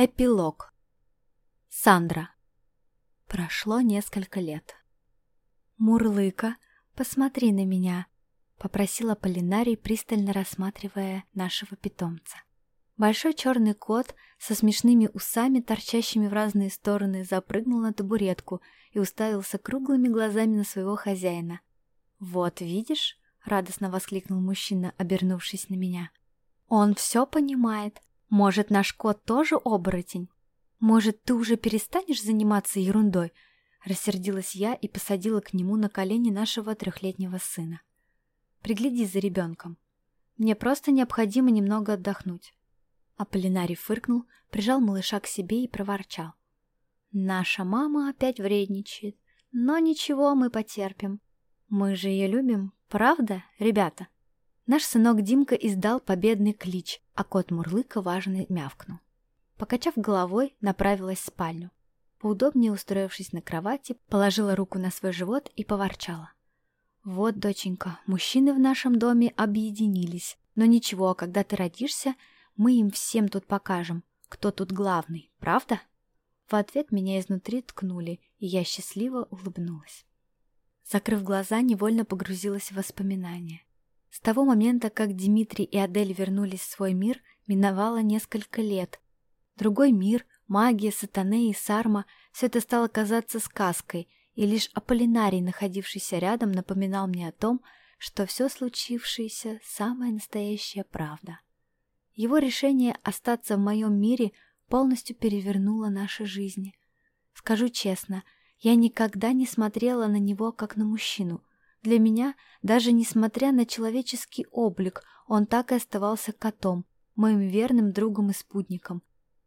Эпилог. Сандра. Прошло несколько лет. «Мурлыка, посмотри на меня», — попросила Полинарий, пристально рассматривая нашего питомца. Большой черный кот со смешными усами, торчащими в разные стороны, запрыгнул на табуретку и уставился круглыми глазами на своего хозяина. «Вот, видишь?» — радостно воскликнул мужчина, обернувшись на меня. «Он все понимает. Может, наш кот тоже оборотень? Может, ты уже перестанешь заниматься ерундой? Рассердилась я и посадила к нему на колени нашего трехлетнего сына. Пригляди за ребенком. Мне просто необходимо немного отдохнуть. Аполлинарий фыркнул, прижал малыша к себе и проворчал. Наша мама опять вредничает, но ничего, мы потерпим. Мы же ее любим, правда, ребята? Наш сынок Димка издал победный клич, а кот Мурлыка важно мявкнул. Покачав головой, направилась в спальню. Поудобнее устроившись на кровати, положила руку на свой живот и поворчала. «Вот, доченька, мужчины в нашем доме объединились. Но ничего, когда ты родишься, мы им всем тут покажем, кто тут главный, правда?» В ответ меня изнутри ткнули, и я счастливо улыбнулась. Закрыв глаза, невольно погрузилась в воспоминания. С того момента, как Дмитрий и Адель вернулись в свой мир, миновало несколько лет. Другой мир, магия, сатаны и сарма — все это стало казаться сказкой, и лишь Аполлинарий, находившийся рядом, напоминал мне о том, что все случившееся — самая настоящая правда. Его решение остаться в моем мире полностью перевернуло наши жизни. Скажу честно, я никогда не смотрела на него как на мужчину — для меня, даже несмотря на человеческий облик, он так и оставался котом, моим верным другом и спутником.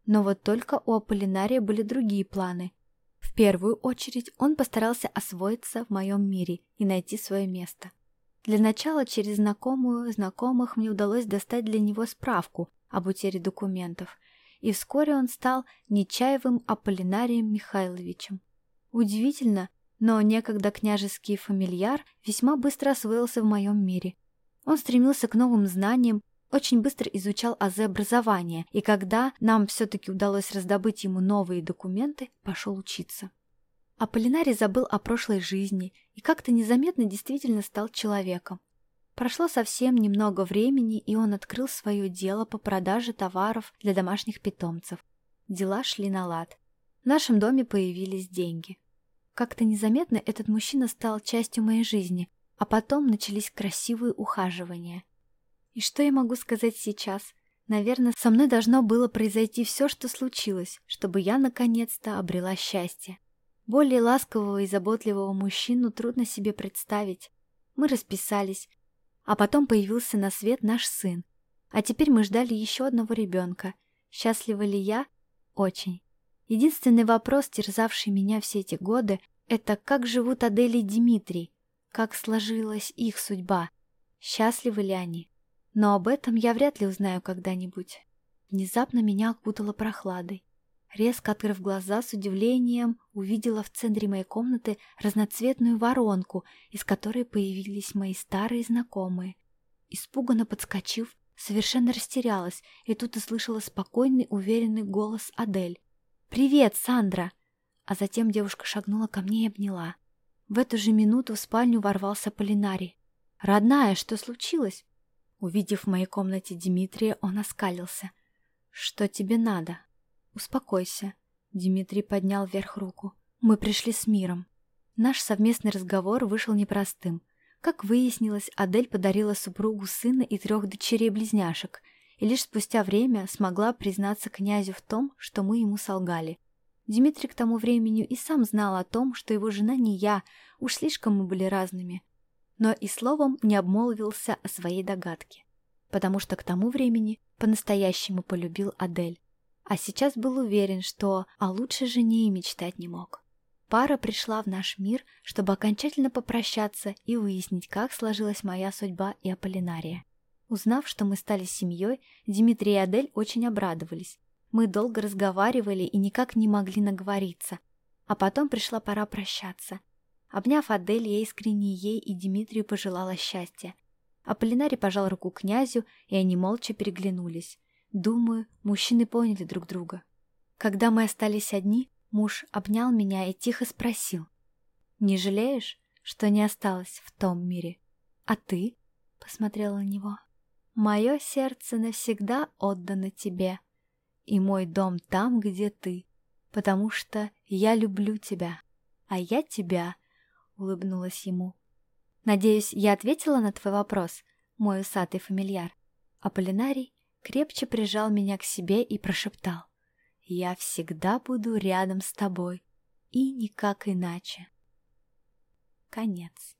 Но вот только у Аполлинария были другие планы. В первую очередь он постарался освоиться в моем мире и найти свое место. Для начала через знакомую знакомых мне удалось достать для него справку об утере документов, и вскоре он стал Нечаевым Аполлинарием Михайловичем. Удивительно, но некогда княжеский фамильяр весьма быстро освоился в моем мире. Он стремился к новым знаниям, очень быстро изучал азы образования, и когда нам все-таки удалось раздобыть ему новые документы, пошел учиться. Аполлинарий забыл о прошлой жизни и как-то незаметно действительно стал человеком. Прошло совсем немного времени, и он открыл свое дело по продаже товаров для домашних питомцев. Дела шли на лад. В нашем доме появились деньги. Как-то незаметно этот мужчина стал частью моей жизни, а потом начались красивые ухаживания. И что я могу сказать сейчас? Наверное, со мной должно было произойти все, что случилось, чтобы я наконец-то обрела счастье. Более ласкового и заботливого мужчину трудно себе представить. Мы расписались, а потом появился на свет наш сын. А теперь мы ждали еще одного ребенка. Счастлива ли я? Очень. Единственный вопрос, терзавший меня все эти годы, это как живут Адель и Дмитрий, как сложилась их судьба, счастливы ли они. Но об этом я вряд ли узнаю когда-нибудь. Внезапно меня окутало прохладой. Резко открыв глаза, с удивлением увидела в центре моей комнаты разноцветную воронку, из которой появились мои старые знакомые. Испуганно подскочив, совершенно растерялась, и тут услышала спокойный, уверенный голос Адель. «Привет, Сандра!» А затем девушка шагнула ко мне и обняла. В эту же минуту в спальню ворвался Полинарий. «Родная, что случилось?» Увидев в моей комнате Дмитрия, он оскалился. «Что тебе надо?» «Успокойся». Дмитрий поднял вверх руку. «Мы пришли с миром». Наш совместный разговор вышел непростым. Как выяснилось, Адель подарила супругу сына и трех дочерей-близняшек, и лишь спустя время смогла признаться князю в том, что мы ему солгали. Дмитрий к тому времени и сам знал о том, что его жена не я, уж слишком мы были разными. Но и словом не обмолвился о своей догадке, потому что к тому времени по-настоящему полюбил Адель. А сейчас был уверен, что о лучшей жене и мечтать не мог. Пара пришла в наш мир, чтобы окончательно попрощаться и выяснить, как сложилась моя судьба и Аполлинария. Узнав, что мы стали семьей, Дмитрий и Адель очень обрадовались. Мы долго разговаривали и никак не могли наговориться. А потом пришла пора прощаться. Обняв Адель, я искренне ей и Дмитрию пожелала счастья. Аполлинарий пожал руку князю, и они молча переглянулись. Думаю, мужчины поняли друг друга. Когда мы остались одни, муж обнял меня и тихо спросил. «Не жалеешь, что не осталась в том мире? А ты?» — посмотрела на него. «Мое сердце навсегда отдано тебе, и мой дом там, где ты, потому что я люблю тебя, а я тебя», — улыбнулась ему. «Надеюсь, я ответила на твой вопрос, мой усатый фамильяр?» Аполлинарий крепче прижал меня к себе и прошептал. Я всегда буду рядом с тобой, и никак иначе. Конец.